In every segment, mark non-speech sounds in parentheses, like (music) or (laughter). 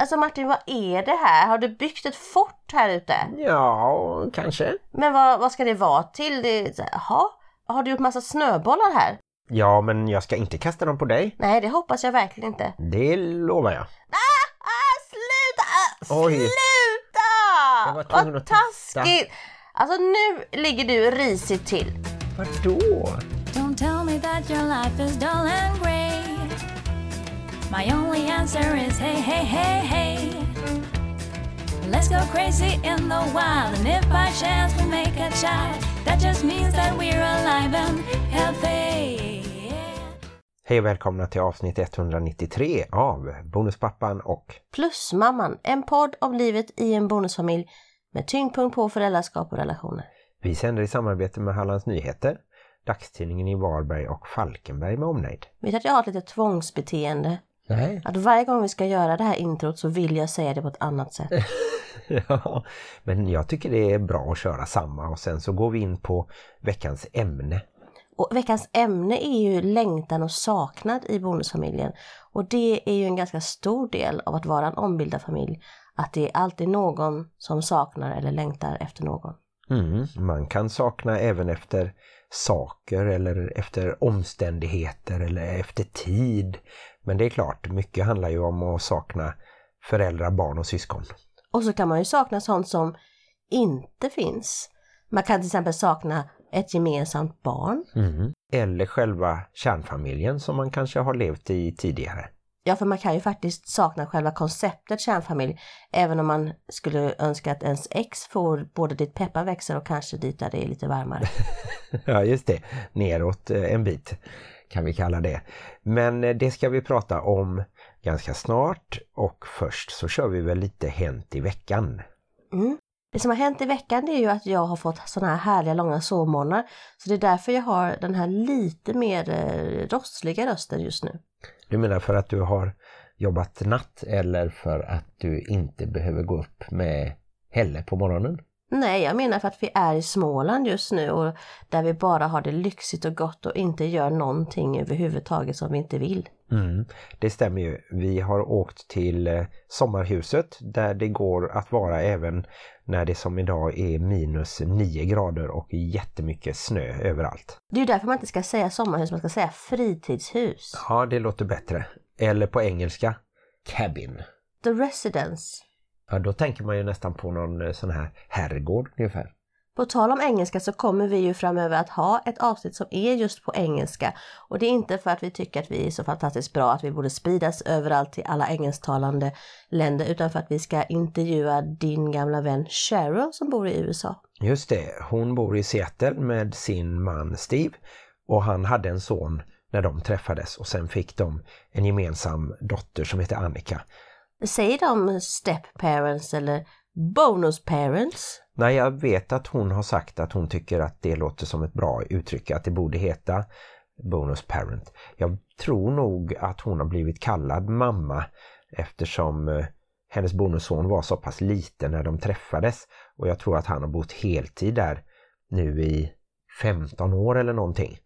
Alltså Martin, vad är det här? Har du byggt ett fort här ute? Ja, kanske. Men vad, vad ska det vara till? Det, jaha, har du gjort massa snöbollar här? Ja, men jag ska inte kasta dem på dig. Nej, det hoppas jag verkligen inte. Det lovar jag. Ah, ah, sluta! Oj. Sluta! Jag var tvungen Vad testa. taskigt! Alltså nu ligger du risigt till. Vadå? Don't tell me that your life is dull and grey. My only answer is hey, hey, hey, hey. Let's go crazy in the wild, and if by chance we make a child, that just means that we're alive and healthy. Hej och välkomna till avsnitt 193 av Bonuspappan och Plusmamman, en podd om livet i en bonusfamilj med tyngdpunkt på föräldraskap och relationer. vi sänder i samarbete med Hallands Nyheter, dagstidningen i Varberg och Falkenberg med omnejd. Vet att jag har ett litet tvångsbeteende? Nej. Att varje gång vi ska göra det här introt så vill jag säga det på ett annat sätt. (laughs) Ja, men jag tycker det är bra att köra samma och sen så går vi in på veckans ämne. Och veckans ämne är ju längtan och saknad i bonusfamiljen. Och det är ju en ganska stor del av att vara en ombildad familj. Att det är alltid någon som saknar eller längtar efter någon. Mm, man kan sakna även efter saker eller efter omständigheter eller efter tid. Men det är klart, mycket handlar ju om att sakna föräldrar, barn och syskon. Och så kan man ju sakna sånt som inte finns. Man kan till exempel sakna ett gemensamt barn. Mm. Eller själva kärnfamiljen som man kanske har levt i tidigare. Ja, för man kan ju faktiskt sakna själva konceptet kärnfamilj. Även om man skulle önska att ens ex får både dit peppar växer och kanske dit där det är lite varmare. (laughs) Ja, just det. Neråt eh, en bit kan vi kalla det. Men eh, det ska vi prata om ganska snart och först så kör vi väl lite Hänt i veckan. Mm. Det som har hänt i veckan är ju att jag har fått sådana här härliga långa sovmorgnar. Så det är därför jag har den här lite mer eh, rossliga rösten just nu. Du menar för att du har jobbat natt eller för att du inte behöver gå upp med Helle på morgonen? Nej, jag menar för att vi är i Småland just nu och där vi bara har det lyxigt och gott och inte gör någonting överhuvudtaget som vi inte vill. Mm, det stämmer ju. Vi har åkt till eh, sommarhuset där det går att vara även när det som idag är minus 9 grader och jättemycket snö överallt. Det är därför man inte ska säga sommarhus, man ska säga fritidshus. Ja, det låter bättre. Eller på engelska, cabin. The residence. Ja, då tänker man ju nästan på någon eh, sån här herrgård ungefär. På tal om engelska så kommer vi ju framöver att ha ett avsnitt som är just på engelska. Och det är inte för att vi tycker att vi är så fantastiskt bra att vi borde spridas överallt till alla engelsktalande länder utan för att vi ska intervjua din gamla vän Cheryl som bor i USA. Just det, hon bor i Seattle med sin man Steve och han hade en son när de träffades och sen fick de en gemensam dotter som heter Annika. Säger de step parents eller bonus parents? Nej, jag vet att hon har sagt att hon tycker att det låter som ett bra uttryck, att det borde heta bonus parent. Jag tror nog att hon har blivit kallad mamma eftersom eh, hennes bonusson var så pass liten när de träffades och jag tror att han har bott heltid där nu i 15 år eller någonting.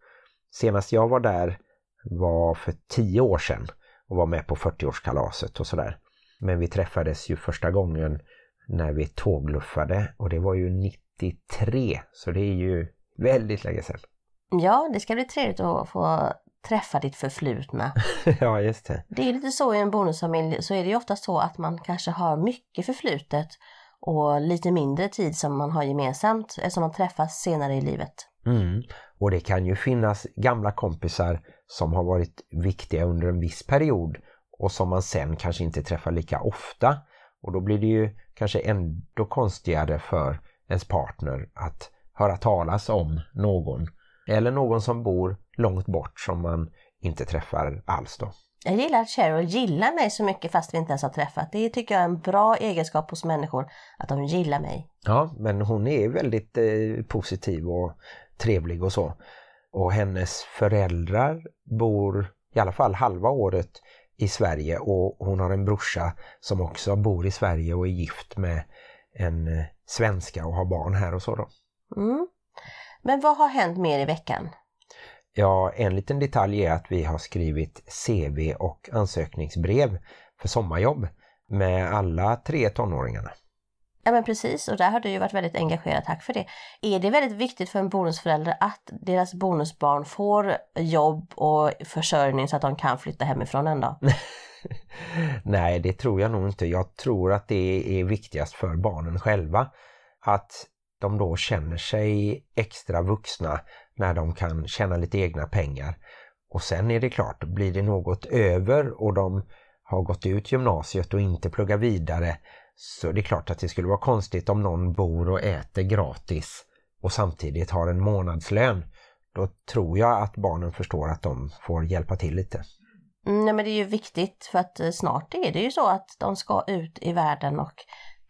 Senast jag var där var för 10 år sedan och var med på 40-årskalaset och sådär. Men vi träffades ju första gången när vi tågluffade och det var ju 93 så det är ju väldigt länge sedan. Ja, det ska bli trevligt att få träffa ditt förflutna. (laughs) ja, just det. Det är lite så i en bonusfamilj så är det ju ofta så att man kanske har mycket förflutet och lite mindre tid som man har gemensamt eftersom man träffas senare i livet. Mm. Och det kan ju finnas gamla kompisar som har varit viktiga under en viss period och som man sen kanske inte träffar lika ofta. Och då blir det ju kanske ändå konstigare för ens partner att höra talas om någon. Eller någon som bor långt bort som man inte träffar alls då. Jag gillar att Cheryl gillar mig så mycket fast vi inte ens har träffat. Det tycker jag är en bra egenskap hos människor, att de gillar mig. Ja, men hon är väldigt eh, positiv och trevlig och så. Och hennes föräldrar bor i alla fall halva året i Sverige och hon har en brorsa som också bor i Sverige och är gift med en eh, svenska och har barn här och så då. Mm. Men vad har hänt mer i veckan? Ja, en liten detalj är att vi har skrivit CV och ansökningsbrev för sommarjobb med alla tre tonåringarna. Ja men precis och där har du ju varit väldigt engagerad, tack för det. Är det väldigt viktigt för en bonusförälder att deras bonusbarn får jobb och försörjning så att de kan flytta hemifrån en dag? (laughs) Nej, det tror jag nog inte. Jag tror att det är viktigast för barnen själva. Att de då känner sig extra vuxna när de kan tjäna lite egna pengar. Och sen är det klart, blir det något över och de har gått ut gymnasiet och inte pluggar vidare så det är klart att det skulle vara konstigt om någon bor och äter gratis och samtidigt har en månadslön. Då tror jag att barnen förstår att de får hjälpa till lite. Mm, nej men det är ju viktigt för att eh, snart är det ju så att de ska ut i världen och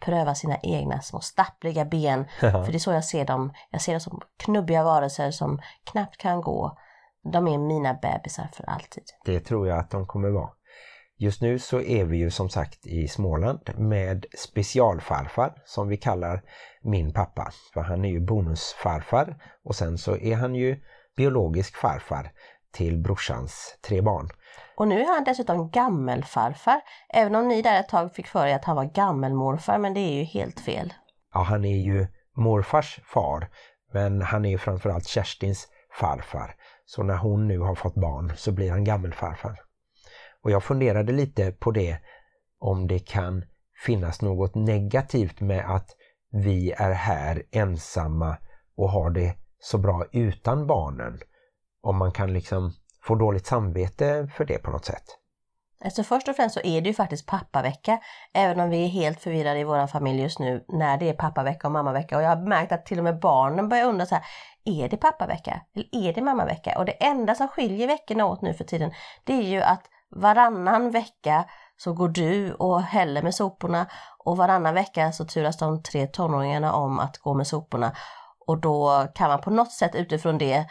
pröva sina egna små stappliga ben. För det är så jag ser dem. Jag ser dem som knubbiga varelser som knappt kan gå. De är mina bebisar för alltid. Det tror jag att de kommer vara. Just nu så är vi ju som sagt i Småland med specialfarfar som vi kallar min pappa. För han är ju bonusfarfar och sen så är han ju biologisk farfar till brorsans tre barn. Och nu är han dessutom gammelfarfar. Även om ni där ett tag fick för er att han var gammelmorfar men det är ju helt fel. Ja, han är ju morfars far men han är framförallt Kerstins farfar. Så när hon nu har fått barn så blir han gammelfarfar. Och jag funderade lite på det om det kan finnas något negativt med att vi är här ensamma och har det så bra utan barnen. Om man kan liksom få dåligt samvete för det på något sätt. Alltså först och främst så är det ju faktiskt pappavecka, även om vi är helt förvirrade i vår familj just nu när det är pappavecka och mammavecka. Och jag har märkt att till och med barnen börjar undra så här, är det pappavecka eller är det mammavecka? Och det enda som skiljer veckorna åt nu för tiden, det är ju att varannan vecka så går du och häller med soporna och varannan vecka så turas de tre tonåringarna om att gå med soporna. Och då kan man på något sätt utifrån det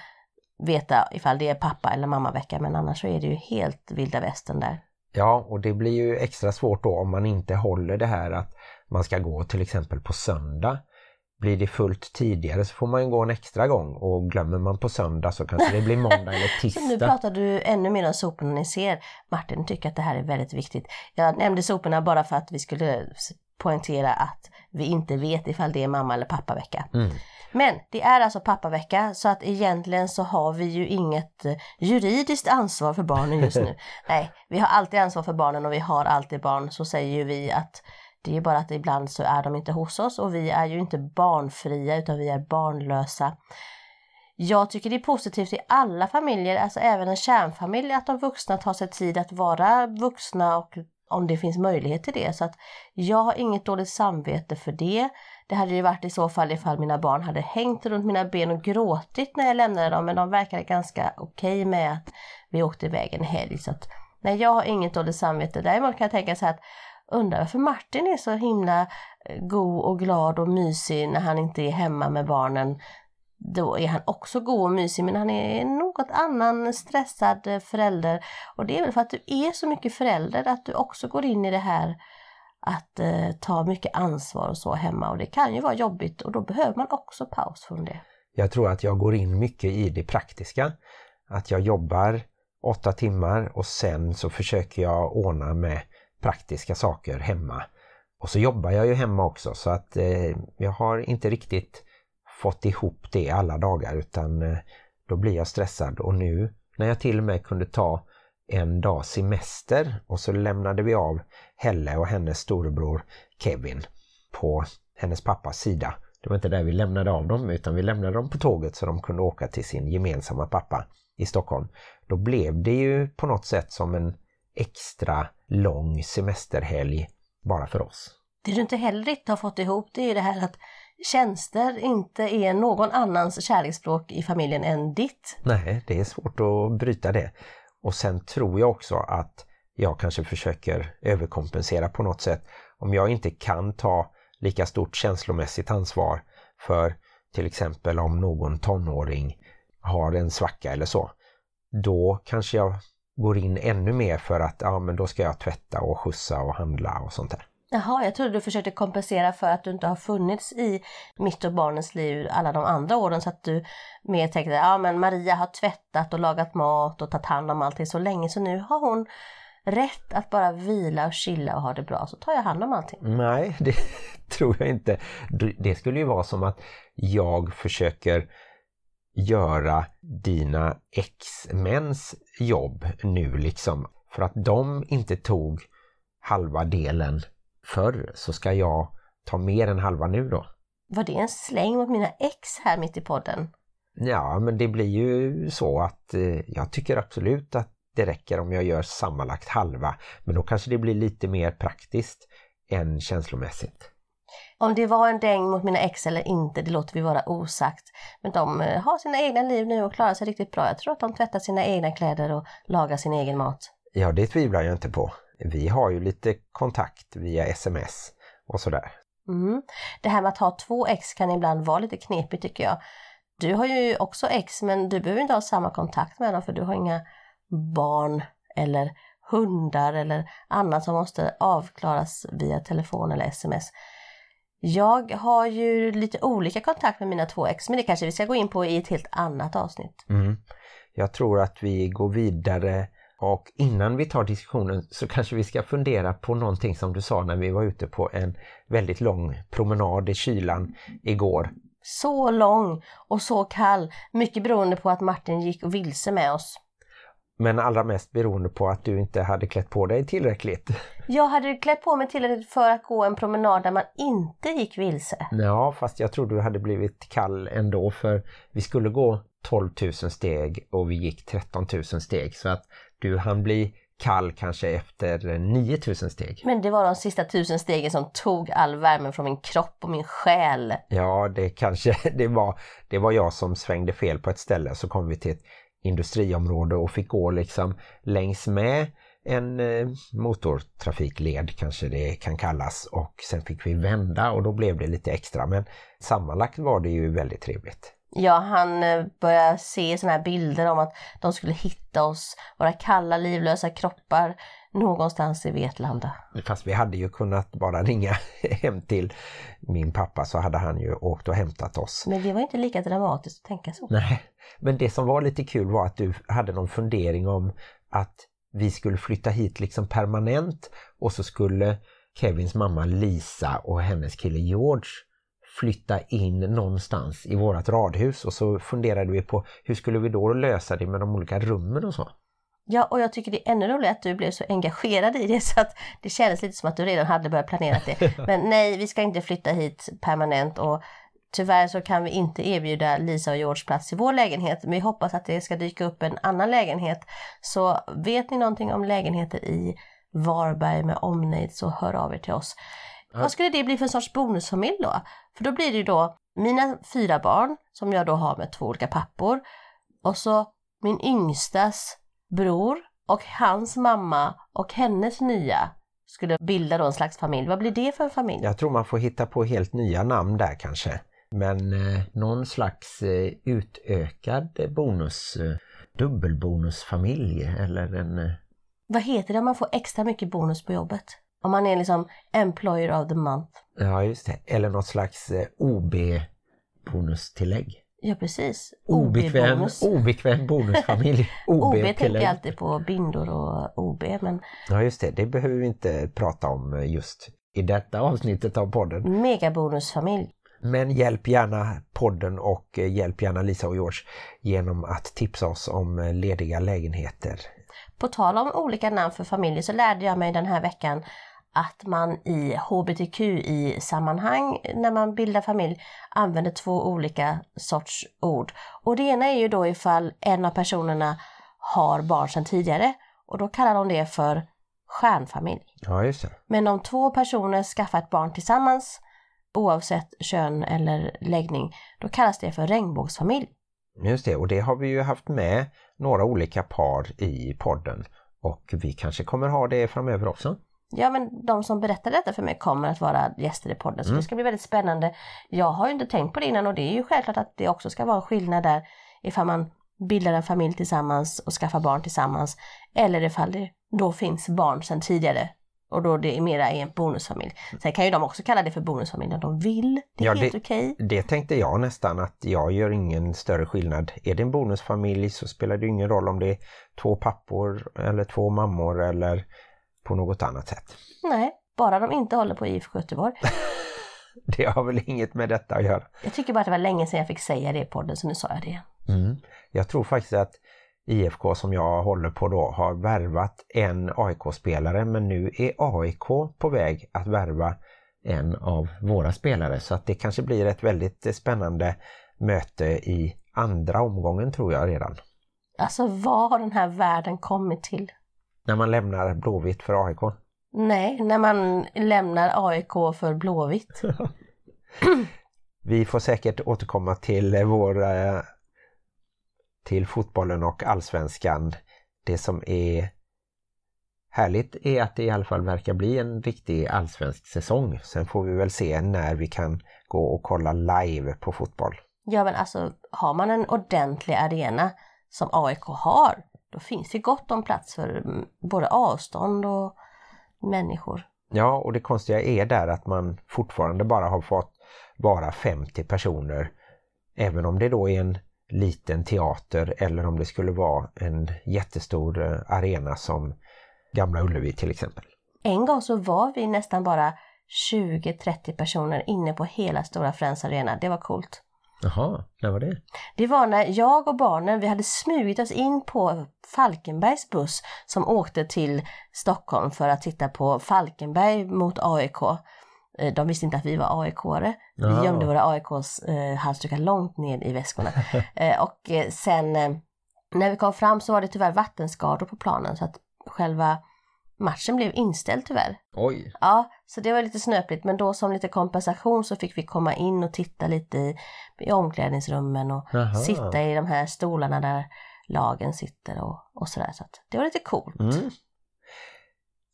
veta ifall det är pappa eller mammavecka men annars så är det ju helt vilda västern där. Ja och det blir ju extra svårt då om man inte håller det här att man ska gå till exempel på söndag blir det fullt tidigare så får man gå en extra gång och glömmer man på söndag så kanske det blir måndag eller (laughs) tisdag. Nu pratar du ännu mer om soporna ni ser. Martin tycker att det här är väldigt viktigt. Jag nämnde soporna bara för att vi skulle poängtera att vi inte vet ifall det är mamma eller pappavecka. Mm. Men det är alltså pappavecka så att egentligen så har vi ju inget eh, juridiskt ansvar för barnen just nu. (laughs) Nej, vi har alltid ansvar för barnen och vi har alltid barn. Så säger ju vi att det är bara att ibland så är de inte hos oss och vi är ju inte barnfria utan vi är barnlösa. Jag tycker det är positivt i alla familjer, alltså även en kärnfamilj, att de vuxna tar sig tid att vara vuxna och om det finns möjlighet till det. Så att jag har inget dåligt samvete för det. Det hade ju varit i så fall ifall mina barn hade hängt runt mina ben och gråtit när jag lämnade dem, men de verkade ganska okej okay med att vi åkte iväg en helg. Så att, nej, jag har inget dåligt samvete. Däremot kan jag tänka så här att undrar varför Martin är så himla eh, god och glad och mysig när han inte är hemma med barnen. Då är han också god och mysig men han är något annan stressad eh, förälder. Och det är väl för att du är så mycket förälder att du också går in i det här att eh, ta mycket ansvar och så hemma och det kan ju vara jobbigt och då behöver man också paus från det. Jag tror att jag går in mycket i det praktiska. Att jag jobbar åtta timmar och sen så försöker jag ordna med praktiska saker hemma. Och så jobbar jag ju hemma också så att eh, jag har inte riktigt fått ihop det alla dagar utan eh, då blir jag stressad och nu när jag till och med kunde ta en dag semester och så lämnade vi av Helle och hennes storebror Kevin på hennes pappas sida. Det var inte där vi lämnade av dem utan vi lämnade dem på tåget så de kunde åka till sin gemensamma pappa i Stockholm. Då blev det ju på något sätt som en extra lång semesterhelg bara för oss. Det du inte heller riktigt har fått ihop det är det här att tjänster inte är någon annans kärleksspråk i familjen än ditt. Nej, det är svårt att bryta det. Och sen tror jag också att jag kanske försöker överkompensera på något sätt. Om jag inte kan ta lika stort känslomässigt ansvar för till exempel om någon tonåring har en svacka eller så. Då kanske jag går in ännu mer för att ja, men då ska jag tvätta och skjutsa och handla och sånt där. Jaha, jag trodde du försökte kompensera för att du inte har funnits i mitt och barnens liv alla de andra åren så att du mer tänkte ja men Maria har tvättat och lagat mat och tagit hand om allting så länge så nu har hon rätt att bara vila och chilla och ha det bra så tar jag hand om allting. Nej, (laughs) det tror jag inte. Det skulle ju vara som att jag försöker göra dina ex-mäns jobb nu liksom. För att de inte tog halva delen förr så ska jag ta mer än halva nu då. Var det en släng mot mina ex här mitt i podden? Ja, men det blir ju så att eh, jag tycker absolut att det räcker om jag gör sammanlagt halva. Men då kanske det blir lite mer praktiskt än känslomässigt. Om det var en däng mot mina ex eller inte, det låter vi vara osagt. Men de eh, har sina egna liv nu och klarar sig riktigt bra. Jag tror att de tvättar sina egna kläder och lagar sin egen mat. Ja, det tvivlar jag inte på. Vi har ju lite kontakt via sms och sådär. Mm. Det här med att ha två ex kan ibland vara lite knepigt tycker jag. Du har ju också ex men du behöver inte ha samma kontakt med dem för du har inga barn eller hundar eller annat som måste avklaras via telefon eller sms. Jag har ju lite olika kontakt med mina två ex men det kanske vi ska gå in på i ett helt annat avsnitt. Mm. Jag tror att vi går vidare och innan vi tar diskussionen så kanske vi ska fundera på någonting som du sa när vi var ute på en väldigt lång promenad i kylan igår. Så lång och så kall, mycket beroende på att Martin gick vilse med oss. Men allra mest beroende på att du inte hade klätt på dig tillräckligt. Jag hade klätt på mig tillräckligt för att gå en promenad där man inte gick vilse. Ja, fast jag tror du hade blivit kall ändå för vi skulle gå 12 000 steg och vi gick 13 000 steg så att du hann bli kall kanske efter 9000 steg. Men det var de sista tusen stegen som tog all värme från min kropp och min själ. Ja, det kanske (laughs) det var, det var jag som svängde fel på ett ställe så kom vi till ett industriområde och fick gå liksom längs med en eh, motortrafikled kanske det kan kallas. Och sen fick vi vända och då blev det lite extra. Men sammanlagt var det ju väldigt trevligt. Ja, han eh, började se såna här bilder om att de skulle hitta oss, våra kalla livlösa kroppar någonstans i Vetlanda. Fast vi hade ju kunnat bara ringa (laughs) hem till min pappa så hade han ju åkt och hämtat oss. Men det var inte lika dramatiskt att tänka så. Nej, men det som var lite kul var att du hade någon fundering om att vi skulle flytta hit liksom permanent och så skulle Kevins mamma Lisa och hennes kille George flytta in någonstans i vårat radhus och så funderade vi på hur skulle vi då lösa det med de olika rummen och så. Ja, och jag tycker det är ännu roligare att du blev så engagerad i det (laughs) så att det kändes lite som att du redan hade börjat planera det. (laughs) Men nej, vi ska inte flytta hit permanent och tyvärr så kan vi inte erbjuda Lisa och George plats i vår lägenhet. Men vi hoppas att det ska dyka upp en annan lägenhet. Så vet ni någonting om lägenheter i Varberg med omnejd så hör av er till oss. Vad skulle det bli för en sorts bonusfamilj då? För då blir det ju då mina fyra barn som jag då har med två olika pappor och så min yngstas bror och hans mamma och hennes nya skulle bilda då en slags familj. Vad blir det för en familj? Jag tror man får hitta på helt nya namn där kanske. Men eh, någon slags eh, utökad bonus, eh, dubbelbonusfamilj eller en... Eh... Vad heter det om man får extra mycket bonus på jobbet? Om man är liksom employer of the month. Ja just det, eller något slags eh, OB-bonustillägg. Ja precis. Obekväm, obekväm bonusfamilj. (laughs) OB tänker jag alltid på bindor och OB men Ja just det, det behöver vi inte prata om eh, just i detta avsnittet av podden. megabonusfamilj. Men hjälp gärna podden och eh, hjälp gärna Lisa och George genom att tipsa oss om eh, lediga lägenheter. På tal om olika namn för familjer så lärde jag mig den här veckan att man i hbtqi-sammanhang när man bildar familj använder två olika sorts ord. Och det ena är ju då ifall en av personerna har barn sedan tidigare och då kallar de det för stjärnfamilj. Ja just det. Men om två personer skaffar ett barn tillsammans oavsett kön eller läggning, då kallas det för regnbågsfamilj. Just det, och det har vi ju haft med några olika par i podden och vi kanske kommer ha det framöver också. Ja men de som berättar detta för mig kommer att vara gäster i podden så det ska bli väldigt spännande. Jag har ju inte tänkt på det innan och det är ju självklart att det också ska vara en skillnad där ifall man bildar en familj tillsammans och skaffar barn tillsammans eller ifall det då finns barn sedan tidigare Och då det är mera är en bonusfamilj. Sen kan ju de också kalla det för bonusfamilj om de vill. Det är Ja, helt okej. Det tänkte jag nästan att jag gör ingen större skillnad. Är det en bonusfamilj så spelar det ingen roll om det är två pappor eller två mammor eller på något annat sätt. Nej, bara de inte håller på IFK Göteborg. (laughs) Det har väl inget med detta att göra. Jag tycker bara att det var länge sedan jag fick säga det i podden så nu sa jag det. Mm. Jag tror faktiskt att IFK som jag håller på då har värvat en AIK-spelare men nu är AIK på väg att värva en av våra spelare så att det kanske blir ett väldigt spännande möte i andra omgången tror jag redan. Alltså vad har den här världen kommit till? När man lämnar Blåvitt för AIK. Nej, när man lämnar AIK för Blåvitt. (laughs) Vi får säkert återkomma till vår eh, till fotbollen och allsvenskan. Det som är härligt är att det i alla fall verkar bli en riktig allsvensk säsong. Sen får vi väl se när vi kan gå och kolla live på fotboll. Ja men alltså har man en ordentlig arena som AIK har, då finns det gott om plats för mm, både avstånd och människor. Ja, och det konstiga är där att man fortfarande bara har fått vara 50 personer. Även om det då är en liten teater eller om det skulle vara en jättestor eh, arena som Gamla Ullevi till exempel. En gång så var vi nästan bara 20-30 personer inne på hela Stora Friends Arena. Det var coolt. Jaha, när var det? Det var när jag och barnen, vi hade smugit oss in på Falkenbergs buss som åkte till Stockholm för att titta på Falkenberg mot AIK. Eh, De visste inte att vi var AIK-are. Vi Ja. gömde våra AIKs eh, halsdukar långt ned i väskorna. (laughs) eh, och eh, sen eh, när vi kom fram så var det tyvärr vattenskador på planen så att själva matchen blev inställd tyvärr. Oj! Ja, så det var lite snöpligt men då som lite kompensation så fick vi komma in och titta lite i, i omklädningsrummen och Jaha. sitta i de här stolarna där lagen sitter och, och sådär. Så det var lite coolt. Mm.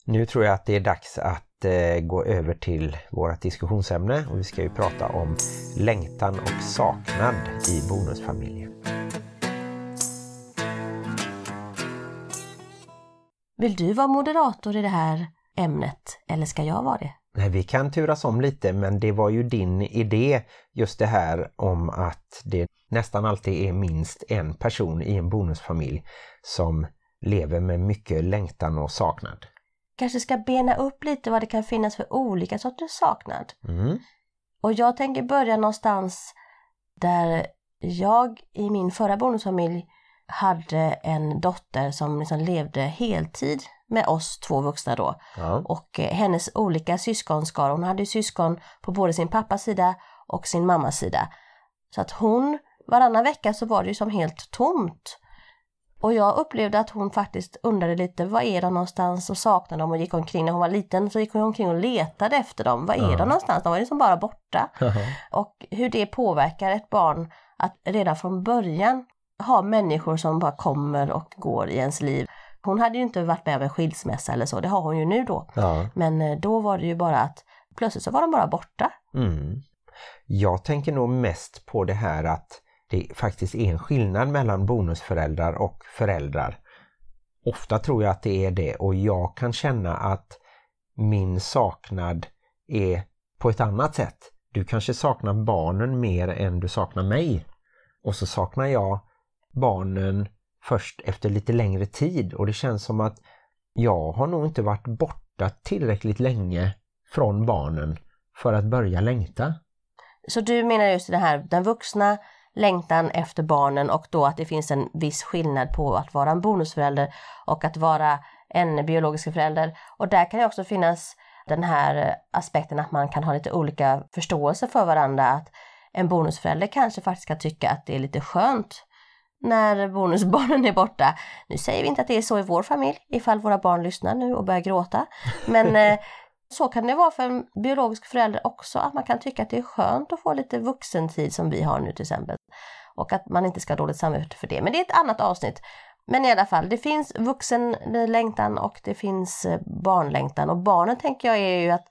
Nu tror jag att det är dags att eh, gå över till vårt diskussionsämne och vi ska ju prata om längtan och saknad i bonusfamiljen. Vill du vara moderator i det här ämnet eller ska jag vara det? Nej, vi kan turas om lite men det var ju din idé just det här om att det nästan alltid är minst en person i en bonusfamilj som lever med mycket längtan och saknad. Kanske ska bena upp lite vad det kan finnas för olika sorters saknad. Mm. Och jag tänker börja någonstans där jag i min förra bonusfamilj hade en dotter som liksom levde heltid med oss två vuxna då. Ja. Och eh, hennes olika syskonskar, hon hade ju syskon på både sin pappas sida och sin mammas sida. Så att hon, varannan vecka så var det ju som helt tomt. Och jag upplevde att hon faktiskt undrade lite, vad är de någonstans och saknade dem och gick omkring. När hon var liten så gick hon omkring och letade efter dem. Vad är Ja. de någonstans? De var liksom bara borta. Och hur det påverkar ett barn att redan från början ha människor som bara kommer och går i ens liv. Hon hade ju inte varit med om en skilsmässa eller så, det har hon ju nu då. ja. Men eh, då var det ju bara att plötsligt så var de bara borta. Mm. Jag tänker nog mest på det här att det faktiskt är en skillnad mellan bonusföräldrar och föräldrar. Ofta tror jag att det är det och jag kan känna att min saknad är på ett annat sätt. Du kanske saknar barnen mer än du saknar mig. Och så saknar jag barnen först efter lite längre tid och det känns som att jag har nog inte varit borta tillräckligt länge från barnen för att börja längta. Så du menar just det här, den vuxna längtan efter barnen och då att det finns en viss skillnad på att vara en bonusförälder och att vara en biologisk förälder. Och där kan det också finnas den här aspekten att man kan ha lite olika förståelse för varandra. Att en bonusförälder kanske faktiskt kan tycka att det är lite skönt när bonusbarnen är borta. Nu säger vi inte att det är så i vår familj, ifall våra barn lyssnar nu och börjar gråta. Men (laughs) eh, så kan det vara för en biologisk förälder också, att man kan tycka att det är skönt att få lite vuxentid som vi har nu till exempel. Och att man inte ska ha dåligt samvete för det. Men det är ett annat avsnitt. Men i alla fall, det finns vuxenlängtan och det finns eh, barnlängtan. Och barnen tänker jag är ju att,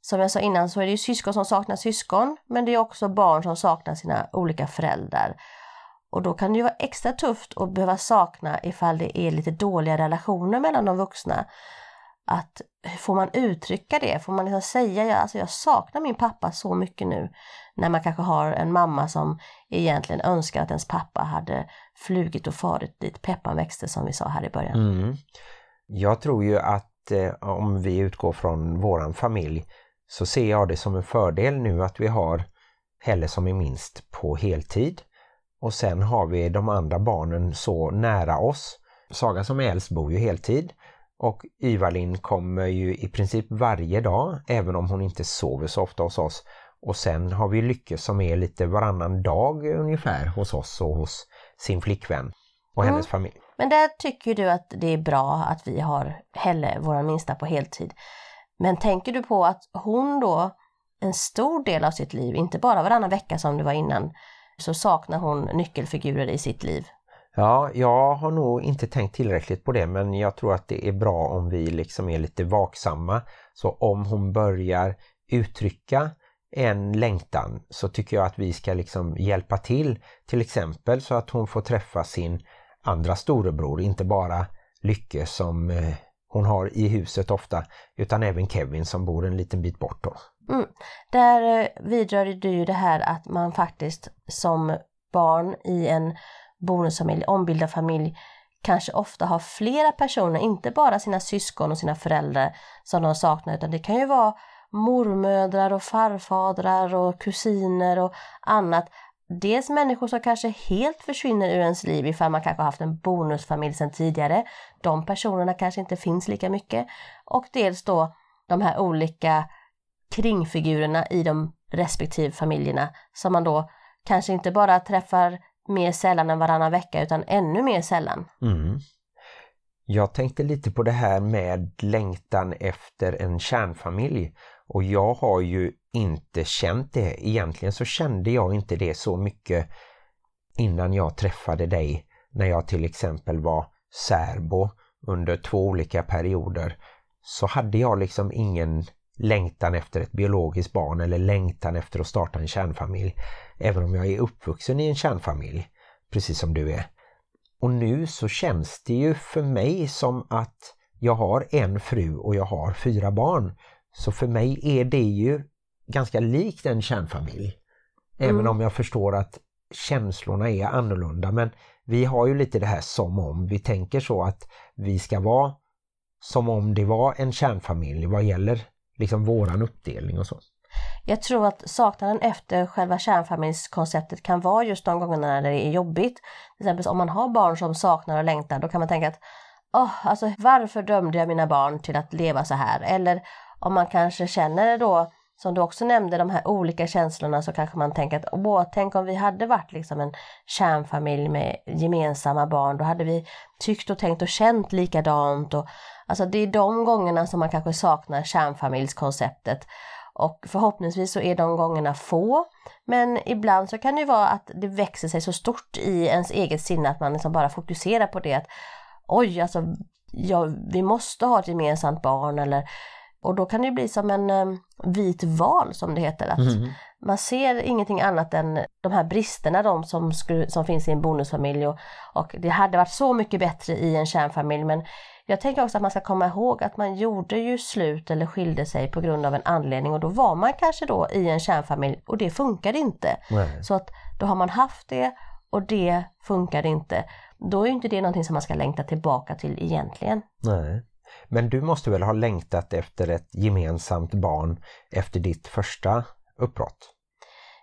som jag sa innan, så är det ju syskon som saknar syskon, men det är också barn som saknar sina olika föräldrar. Och då kan det ju vara extra tufft att behöva sakna ifall det är lite dåliga relationer mellan de vuxna. att får man uttrycka det? Får man liksom säga, jag, alltså jag saknar min pappa så mycket nu. När man kanske har en mamma som egentligen önskar att ens pappa hade flugit och farit dit peppan växte som vi sa här i början. Mm. Jag tror ju att eh, om vi utgår från våran familj så ser jag det som en fördel nu att vi har Helle som är minst på heltid. Och sen har vi de andra barnen så nära oss. Saga som är äldst bor ju heltid och Ivalin kommer ju i princip varje dag även om hon inte sover så ofta hos oss. Och sen har vi Lycke som är lite varannan dag ungefär hos oss och hos sin flickvän och hennes Mm. familj. Men där tycker du att det är bra att vi har Helle, vår minsta, på heltid. Men tänker du på att hon då en stor del av sitt liv, inte bara varannan vecka som det var innan, så saknar hon nyckelfigurer i sitt liv. Ja, jag har nog inte tänkt tillräckligt på det men jag tror att det är bra om vi liksom är lite vaksamma. Så om hon börjar uttrycka en längtan så tycker jag att vi ska liksom hjälpa till. Till exempel så att hon får träffa sin andra storebror, inte bara Lycke som eh, hon har i huset ofta utan även Kevin som bor en liten bit bort då. Mm. Där eh, vidrör du ju det här att man faktiskt som barn i en bonusfamilj, ombildad familj, kanske ofta har flera personer, inte bara sina syskon och sina föräldrar som de saknar, utan det kan ju vara mormödrar och farfadrar och kusiner och annat. Dels människor som kanske helt försvinner ur ens liv ifall man kanske har haft en bonusfamilj sedan tidigare. De personerna kanske inte finns lika mycket. Och dels då de här olika kringfigurerna i de respektive familjerna som man då kanske inte bara träffar mer sällan än varannan vecka utan ännu mer sällan. Mm. Jag tänkte lite på det här med längtan efter en kärnfamilj och jag har ju inte känt det. Egentligen så kände jag inte det så mycket innan jag träffade dig när jag till exempel var särbo under två olika perioder så hade jag liksom ingen längtan efter ett biologiskt barn eller längtan efter att starta en kärnfamilj. Även om jag är uppvuxen i en kärnfamilj, precis som du är. Och nu så känns det ju för mig som att jag har en fru och jag har fyra barn. Så för mig är det ju ganska likt en kärnfamilj. Även Mm. om jag förstår att känslorna är annorlunda. Men vi har ju lite det här som om. Vi tänker så att vi ska vara som om det var en kärnfamilj vad gäller liksom våran uppdelning och så. Jag tror att saknaden efter själva kärnfamiljskonceptet kan vara just de gångerna när det är jobbigt. Till exempel om man har barn som saknar och längtar, då kan man tänka att oh, alltså varför dömde jag mina barn till att leva så här? Eller om man kanske känner då, som du också nämnde, de här olika känslorna så kanske man tänker att åh, tänk om vi hade varit liksom en kärnfamilj med gemensamma barn, då hade vi tyckt och tänkt och känt likadant. Och, alltså det är de gångerna som man kanske saknar kärnfamiljskonceptet. Och förhoppningsvis så är de gångerna få. Men ibland så kan det ju vara att det växer sig så stort i ens eget sinne att man liksom bara fokuserar på det. att Oj, alltså ja, vi måste ha ett gemensamt barn eller och då kan det ju bli som en eh, vit val som det heter. Att Mm. Man ser ingenting annat än de här bristerna de som, som finns i en bonusfamilj och, och det hade varit så mycket bättre i en kärnfamilj men jag tänker också att man ska komma ihåg att man gjorde ju slut eller skilde sig på grund av en anledning och då var man kanske då i en kärnfamilj och det funkade inte. Nej. Så att då har man haft det och det funkade inte. Då är ju inte det någonting som man ska längta tillbaka till egentligen. Nej. Men du måste väl ha längtat efter ett gemensamt barn efter ditt första uppbrott?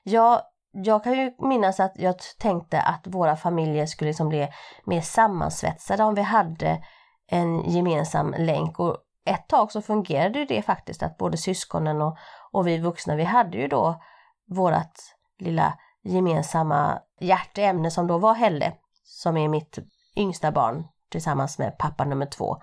Jag, jag kan ju minnas att jag tänkte att våra familjer skulle liksom bli mer sammansvetsade om vi hade en gemensam länk. Och ett tag så fungerade det faktiskt att både syskonen och, och vi vuxna, vi hade ju då vårat lilla gemensamma hjärteämne som då var Helle, som är mitt yngsta barn tillsammans med pappa nummer två.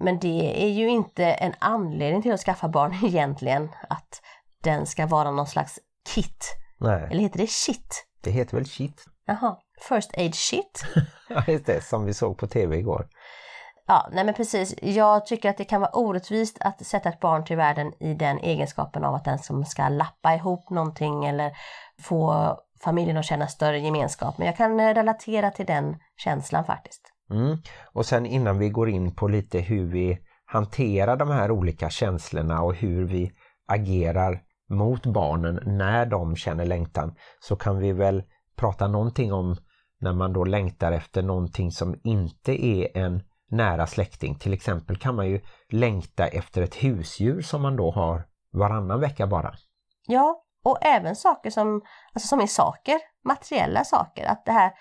Men det är ju inte en anledning till att skaffa barn (laughs) egentligen, att den ska vara någon slags kit. Nej, Eller heter det shit? det heter väl shit? Jaha, first aid shit? (laughs) Ja, just det, som vi såg på tv igår. Ja, nej men precis. Jag tycker att det kan vara orättvist att sätta ett barn till världen i den egenskapen av att den som ska lappa ihop någonting eller få familjen att känna större gemenskap. Men jag kan eh, relatera till den känslan faktiskt. Mm. Och sen innan vi går in på lite hur vi hantera de här olika känslorna och hur vi agerar mot barnen när de känner längtan så kan vi väl prata någonting om när man då längtar efter någonting som inte är en nära släkting. Till exempel kan man ju längta efter ett husdjur som man då har varannan vecka bara. Ja, och även saker som, alltså som är saker, materiella saker. Att det här,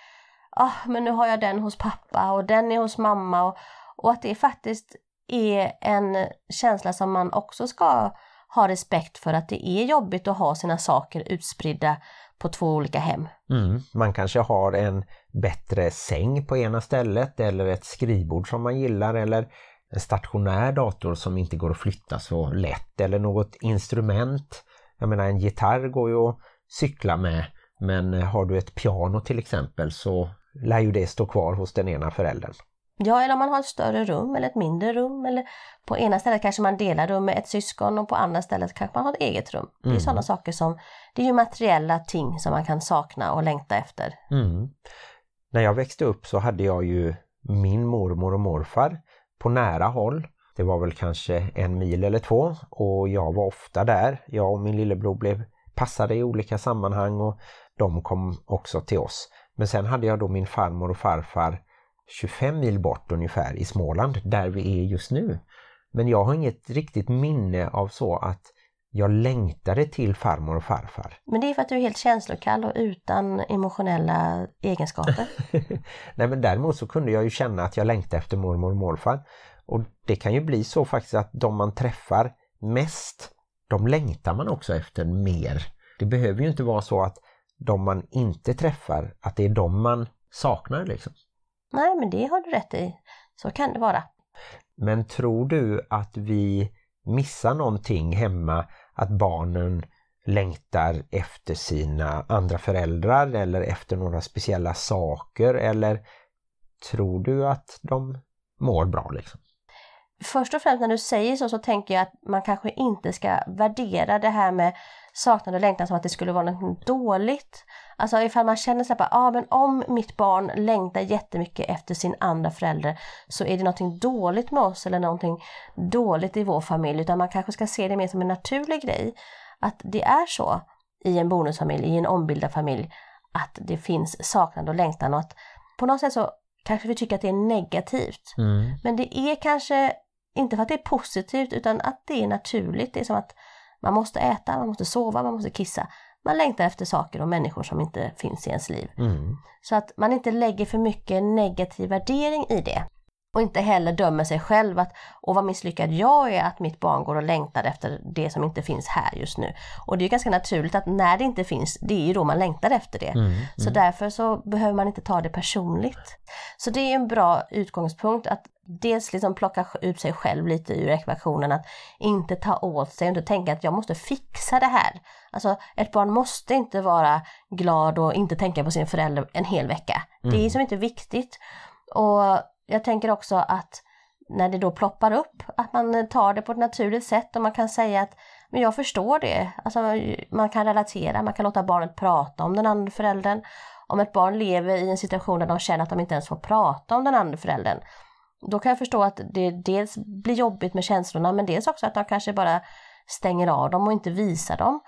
ah, men nu har jag den hos pappa och den är hos mamma och, och att det faktiskt är en känsla som man också ska ha respekt för att det är jobbigt att ha sina saker utspridda på två olika hem. Mm. Man kanske har en bättre säng på ena stället eller ett skrivbord som man gillar eller en stationär dator som inte går att flytta så lätt eller något instrument. Jag menar en gitarr går ju att cykla med men har du ett piano till exempel så lär ju det stå kvar hos den ena föräldern. Ja, eller om man har ett större rum eller ett mindre rum. Eller på ena stället kanske man delar rum med ett syskon och på andra stället kanske man har ett eget rum. Det är mm. sådana saker som, det är ju materiella ting som man kan sakna och längta efter. Mm. När jag växte upp så hade jag ju min mormor och morfar på nära håll. Det var väl kanske en mil eller två och jag var ofta där. Jag och min lillebror blev passade i olika sammanhang och de kom också till oss. Men sen hade jag då min farmor och farfar 25 mil bort ungefär i Småland där vi är just nu. Men jag har inget riktigt minne av så att jag längtade till farmor och farfar. Men det är för att du är helt känslokall och utan emotionella egenskaper? (laughs) Nej men däremot så kunde jag ju känna att jag längtade efter mormor och morfar. Och det kan ju bli så faktiskt att de man träffar mest, de längtar man också efter mer. Det behöver ju inte vara så att de man inte träffar, att det är de man saknar liksom. Nej, men det har du rätt i. Så kan det vara. Men tror du att vi missar någonting hemma, att barnen längtar efter sina andra föräldrar eller efter några speciella saker eller tror du att de mår bra liksom? Först och främst när du säger så så tänker jag att man kanske inte ska värdera det här med saknad och längtan som att det skulle vara något dåligt. Alltså ifall man känner sig att ah, men om mitt barn längtar jättemycket efter sin andra förälder så är det någonting dåligt med oss eller någonting dåligt i vår familj utan man kanske ska se det mer som en naturlig grej. Att det är så i en bonusfamilj, i en ombildad familj att det finns saknad och längtan och att på något sätt så kanske vi tycker att det är negativt. Mm. Men det är kanske inte för att det är positivt utan att det är naturligt. Det är som att man måste äta, man måste sova, man måste kissa. Man längtar efter saker och människor som inte finns i ens liv. Mm. Så att man inte lägger för mycket negativ värdering i det. Och inte heller dömer sig själv att och vad misslyckad jag är att mitt barn går och längtar efter det som inte finns här just nu. Och det är ganska naturligt att när det inte finns, det är ju då man längtar efter det. Mm, mm. Så därför så behöver man inte ta det personligt. Så det är en bra utgångspunkt att dels liksom plocka ut sig själv lite ur ekvationen, att inte ta åt sig inte tänka att jag måste fixa det här. Alltså ett barn måste inte vara glad och inte tänka på sin förälder en hel vecka. Mm. Det är mm. som inte viktigt. Och jag tänker också att när det då ploppar upp, att man tar det på ett naturligt sätt och man kan säga att men jag förstår det. Alltså, man kan relatera, man kan låta barnet prata om den andra föräldern. Om ett barn lever i en situation där de känner att de inte ens får prata om den andra föräldern, då kan jag förstå att det dels blir jobbigt med känslorna men dels också att de kanske bara stänger av dem och inte visar dem.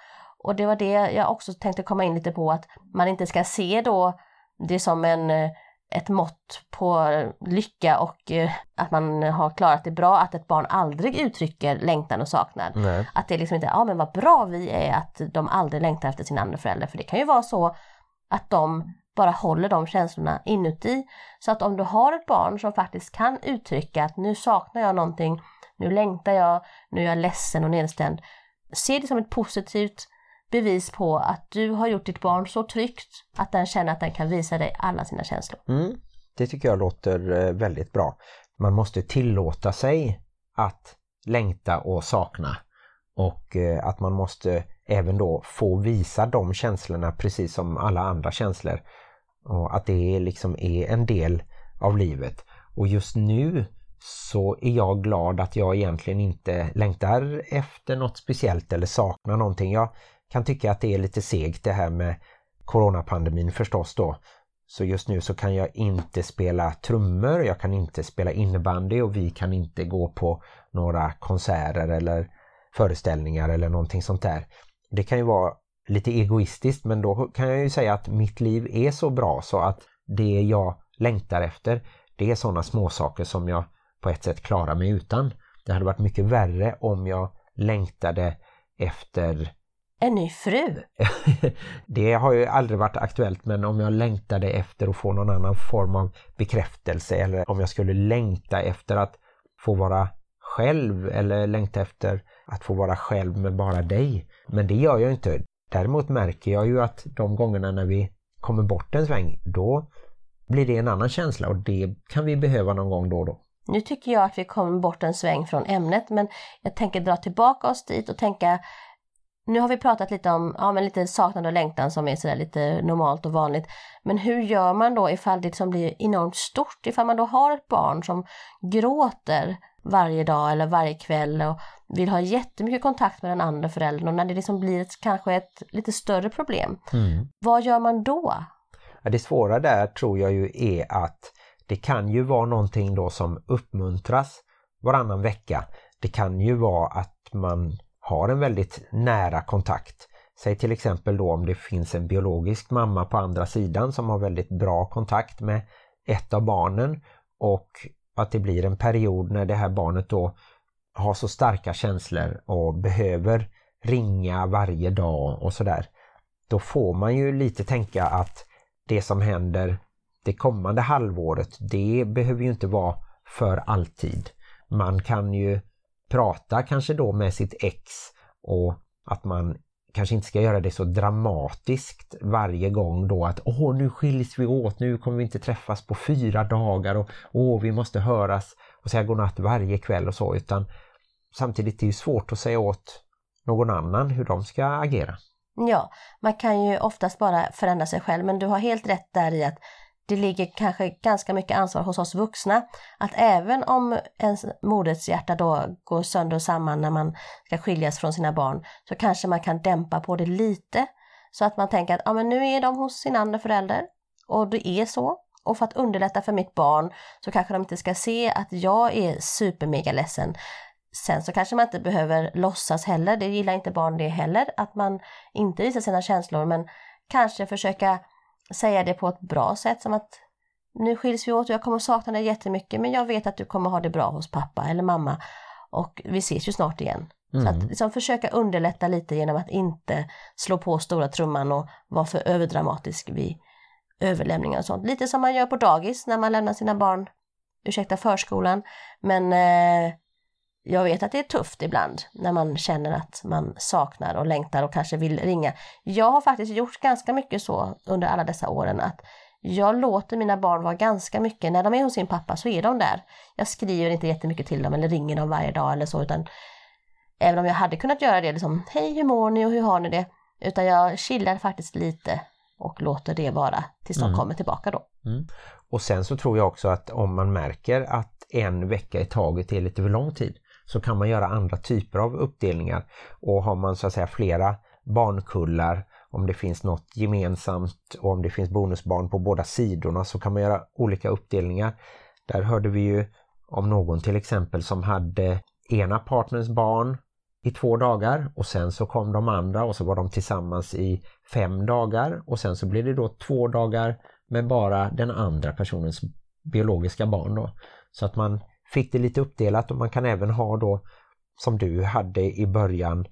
Och det var det jag också tänkte komma in lite på att man inte ska se då det som en eh, ett mått på lycka och eh, att man har klarat det bra, att ett barn aldrig uttrycker längtan och saknad. Nej. Att det liksom inte är, ja men vad bra vi är att de aldrig längtar efter sin andra förälder. För det kan ju vara så att de bara håller de känslorna inuti. Så att om du har ett barn som faktiskt kan uttrycka att nu saknar jag någonting, nu längtar jag, nu är jag ledsen och nedstämd. Se det som ett positivt bevis på att du har gjort ditt barn så tryggt att den känner att den kan visa dig alla sina känslor. Mm, det tycker jag låter eh, väldigt bra. Man måste tillåta sig att längta och sakna och eh, att man måste även då få visa de känslorna precis som alla andra känslor. Och att det liksom är en del av livet. Och just nu så är jag glad att jag egentligen inte längtar efter något speciellt eller saknar någonting. Jag kan tycka att det är lite segt det här med coronapandemin förstås då Så just nu så kan jag inte spela trummor, jag kan inte spela innebandy och vi kan inte gå på några konserter eller föreställningar eller någonting sånt där. Det kan ju vara lite egoistiskt men då kan jag ju säga att mitt liv är så bra så att det jag längtar efter det är sådana småsaker som jag på ett sätt klarar mig utan. Det hade varit mycket värre om jag längtade efter en ny fru? (laughs) det har ju aldrig varit aktuellt men om jag längtade efter att få någon annan form av bekräftelse eller om jag skulle längta efter att få vara själv eller längta efter att få vara själv med bara dig. Men det gör jag inte. Däremot märker jag ju att de gångerna när vi kommer bort en sväng, då blir det en annan känsla och det kan vi behöva någon gång då och då. Nu tycker jag att vi kommer bort en sväng från ämnet men jag tänker dra tillbaka oss dit och tänka nu har vi pratat lite om ja, men lite saknad och längtan som är sådär lite normalt och vanligt. Men hur gör man då ifall det som blir enormt stort? Ifall man då har ett barn som gråter varje dag eller varje kväll och vill ha jättemycket kontakt med den andra föräldern och när det liksom blir ett, kanske ett lite större problem. Mm. Vad gör man då? Det svåra där tror jag ju är att det kan ju vara någonting då som uppmuntras varannan vecka. Det kan ju vara att man har en väldigt nära kontakt. Säg till exempel då om det finns en biologisk mamma på andra sidan som har väldigt bra kontakt med ett av barnen och att det blir en period när det här barnet då har så starka känslor och behöver ringa varje dag och sådär. Då får man ju lite tänka att det som händer det kommande halvåret, det behöver ju inte vara för alltid. Man kan ju prata kanske då med sitt ex och att man kanske inte ska göra det så dramatiskt varje gång då att åh nu skiljs vi åt, nu kommer vi inte träffas på fyra dagar och åh vi måste höras och säga godnatt varje kväll och så utan samtidigt är det ju svårt att säga åt någon annan hur de ska agera. Ja, man kan ju oftast bara förändra sig själv men du har helt rätt där i att det ligger kanske ganska mycket ansvar hos oss vuxna. Att även om ens moderns hjärta då går sönder och samman när man ska skiljas från sina barn så kanske man kan dämpa på det lite. Så att man tänker att ja, men nu är de hos sin andra förälder och det är så. Och för att underlätta för mitt barn så kanske de inte ska se att jag är supermega ledsen. Sen så kanske man inte behöver låtsas heller, det gillar inte barn det heller, att man inte visar sina känslor men kanske försöka säga det på ett bra sätt som att nu skiljs vi åt och jag kommer sakna dig jättemycket men jag vet att du kommer ha det bra hos pappa eller mamma och vi ses ju snart igen. Mm. Så att liksom försöka underlätta lite genom att inte slå på stora trumman och vara för överdramatisk vid överlämningar och sånt. Lite som man gör på dagis när man lämnar sina barn, ursäkta förskolan, men eh, jag vet att det är tufft ibland när man känner att man saknar och längtar och kanske vill ringa. Jag har faktiskt gjort ganska mycket så under alla dessa åren att jag låter mina barn vara ganska mycket, när de är hos sin pappa så är de där. Jag skriver inte jättemycket till dem eller ringer dem varje dag eller så utan även om jag hade kunnat göra det liksom, hej hur mår ni och hur har ni det? Utan jag chillar faktiskt lite och låter det vara tills de mm. kommer tillbaka då. Mm. Och sen så tror jag också att om man märker att en vecka i taget är lite för lång tid så kan man göra andra typer av uppdelningar. Och har man så att säga flera barnkullar, om det finns något gemensamt och om det finns bonusbarn på båda sidorna så kan man göra olika uppdelningar. Där hörde vi ju om någon till exempel som hade ena partners barn i två dagar och sen så kom de andra och så var de tillsammans i fem dagar och sen så blir det då två dagar med bara den andra personens biologiska barn då. Så att man fick det lite uppdelat och man kan även ha då som du hade i början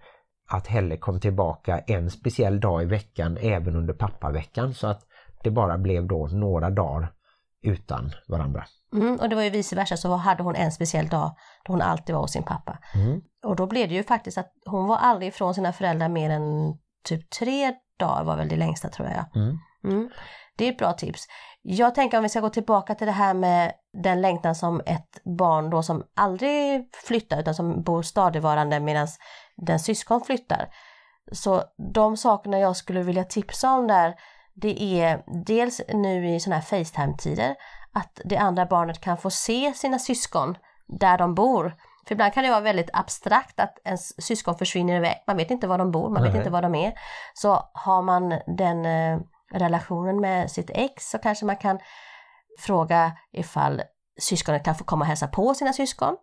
att Helle kom tillbaka en speciell dag i veckan även under pappaveckan så att det bara blev då några dagar utan varandra. Mm, och det var ju vice versa så hade hon en speciell dag då hon alltid var hos sin pappa. Mm. Och då blev det ju faktiskt att hon var aldrig ifrån sina föräldrar mer än typ tre dagar var väl det längsta tror jag. Mm. mm. Det är ett bra tips. Jag tänker om vi ska gå tillbaka till det här med den längtan som ett barn då som aldrig flyttar utan som bor stadigvarande medan den syskon flyttar. Så de sakerna jag skulle vilja tipsa om där det är dels nu i sådana här Facetime-tider att det andra barnet kan få se sina syskon där de bor. För ibland kan det vara väldigt abstrakt att ens syskon försvinner iväg. Man vet inte var de bor, man vet inte var de är. Så har man den eh, relationen med sitt ex så kanske man kan fråga ifall syskonet kan få komma och hälsa på sina syskon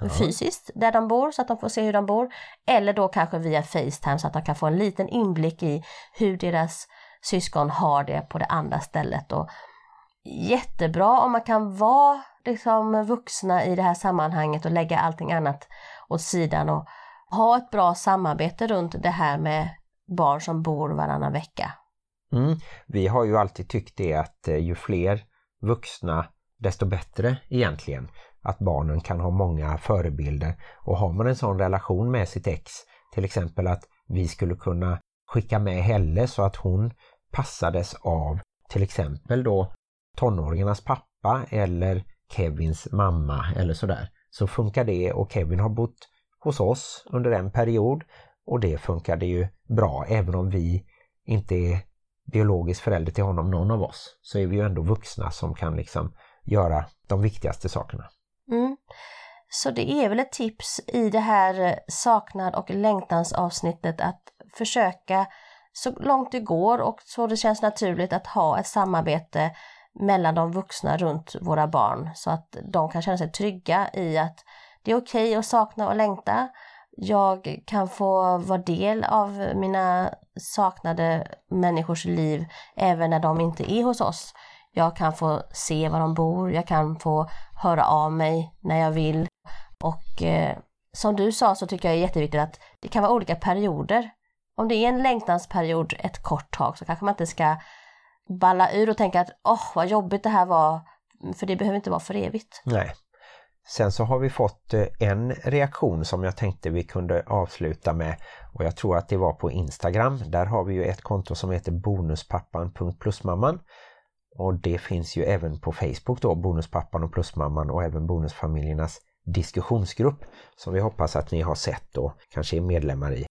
Ja. fysiskt där de bor så att de får se hur de bor. Eller då kanske via Facetime så att de kan få en liten inblick i hur deras syskon har det på det andra stället. Och jättebra om man kan vara liksom vuxna i det här sammanhanget och lägga allting annat åt sidan och ha ett bra samarbete runt det här med barn som bor varannan vecka. Mm. Vi har ju alltid tyckt det att eh, ju fler vuxna desto bättre egentligen. Att barnen kan ha många förebilder och har man en sån relation med sitt ex, till exempel att vi skulle kunna skicka med Helle så att hon passades av till exempel då tonåringarnas pappa eller Kevins mamma eller sådär. Så funkar det och Kevin har bott hos oss under en period och det funkade ju bra även om vi inte är biologisk förälder till honom, någon av oss, så är vi ju ändå vuxna som kan liksom göra de viktigaste sakerna. Mm. Så det är väl ett tips i det här eh, saknad och längtans avsnittet att försöka så långt det går och så det känns naturligt att ha ett samarbete mellan de vuxna runt våra barn så att de kan känna sig trygga i att det är okej okay att sakna och längta. Jag kan få vara del av mina saknade människors liv även när de inte är hos oss. Jag kan få se var de bor, jag kan få höra av mig när jag vill. Och eh, som du sa så tycker jag det är jätteviktigt att det kan vara olika perioder. Om det är en längtansperiod ett kort tag så kanske man inte ska balla ur och tänka att åh oh, vad jobbigt det här var. För det behöver inte vara för evigt. Nej. Sen så har vi fått eh, en reaktion som jag tänkte vi kunde avsluta med och jag tror att det var på Instagram. Där har vi ju ett konto som heter bonuspappan.plusmamman och det finns ju även på Facebook då, Bonuspappan och Plusmamman och även Bonusfamiljernas diskussionsgrupp som vi hoppas att ni har sett och kanske är medlemmar i.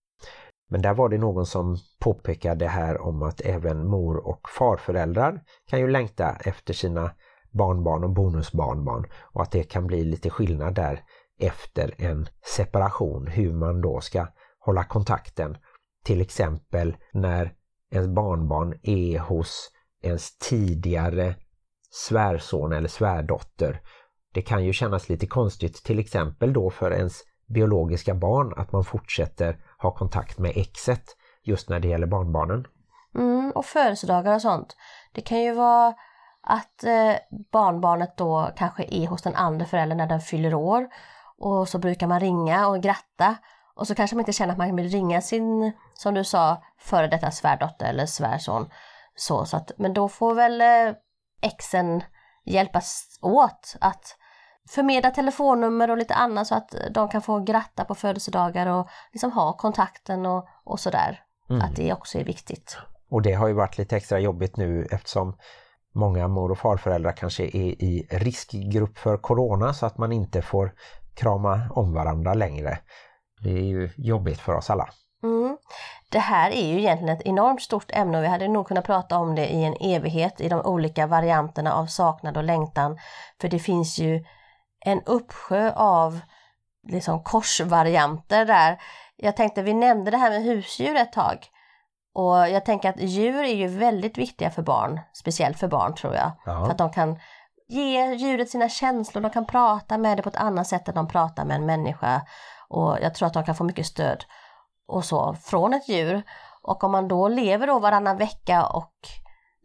Men där var det någon som påpekade här om att även mor och farföräldrar kan ju längta efter sina barnbarn och bonusbarnbarn och att det kan bli lite skillnad där efter en separation hur man då ska hålla kontakten. Till exempel när ens barnbarn är hos ens tidigare svärson eller svärdotter. Det kan ju kännas lite konstigt till exempel då för ens biologiska barn att man fortsätter ha kontakt med exet just när det gäller barnbarnen. Mm, och födelsedagar och sånt. Det kan ju vara att eh, barnbarnet då kanske är hos den andra föräldern när den fyller år och så brukar man ringa och gratta och så kanske man inte känner att man vill ringa sin, som du sa, före detta svärdotter eller svärson. Så, så att, men då får väl eh, exen hjälpas åt att förmedla telefonnummer och lite annat så att de kan få gratta på födelsedagar och liksom ha kontakten och, och sådär. Mm. Att det också är viktigt. Och det har ju varit lite extra jobbigt nu eftersom många mor och farföräldrar kanske är i riskgrupp för corona så att man inte får krama om varandra längre. Det är ju jobbigt för oss alla. Mm. Det här är ju egentligen ett enormt stort ämne och vi hade nog kunnat prata om det i en evighet i de olika varianterna av saknad och längtan. För det finns ju en uppsjö av liksom korsvarianter där. Jag tänkte, vi nämnde det här med husdjur ett tag. Och jag tänker att djur är ju väldigt viktiga för barn, speciellt för barn tror jag. Ja. För att de kan ge djuret sina känslor, de kan prata med det på ett annat sätt än de pratar med en människa. Och jag tror att de kan få mycket stöd och så från ett djur. Och om man då lever då varannan vecka och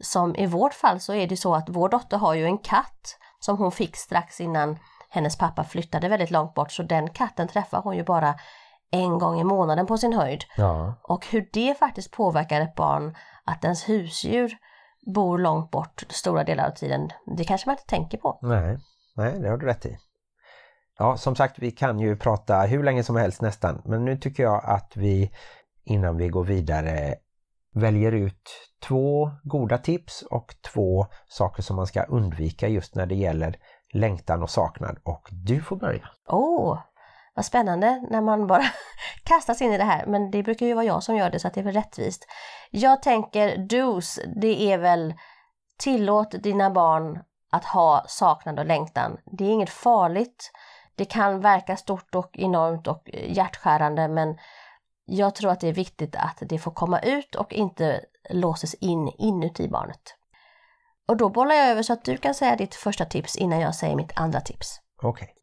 som i vårt fall så är det så att vår dotter har ju en katt som hon fick strax innan hennes pappa flyttade väldigt långt bort så den katten träffar hon ju bara en gång i månaden på sin höjd. Ja. Och hur det faktiskt påverkar ett barn att ens husdjur bor långt bort stora delar av tiden, det kanske man inte tänker på. Nej, nej det har du rätt i. Ja, som sagt, vi kan ju prata hur länge som helst nästan, men nu tycker jag att vi innan vi går vidare väljer ut två goda tips och två saker som man ska undvika just när det gäller längtan och saknad. Och du får börja. Åh, oh, vad spännande när man bara (laughs) kastas in i det här. Men det brukar ju vara jag som gör det så att det är väl rättvist. Jag tänker dos, det är väl tillåt dina barn att ha saknad och längtan. Det är inget farligt. Det kan verka stort och enormt och hjärtskärande men jag tror att det är viktigt att det får komma ut och inte låses in inuti barnet. Och då bollar jag över så att du kan säga ditt första tips innan jag säger mitt andra tips. Okej. Okay.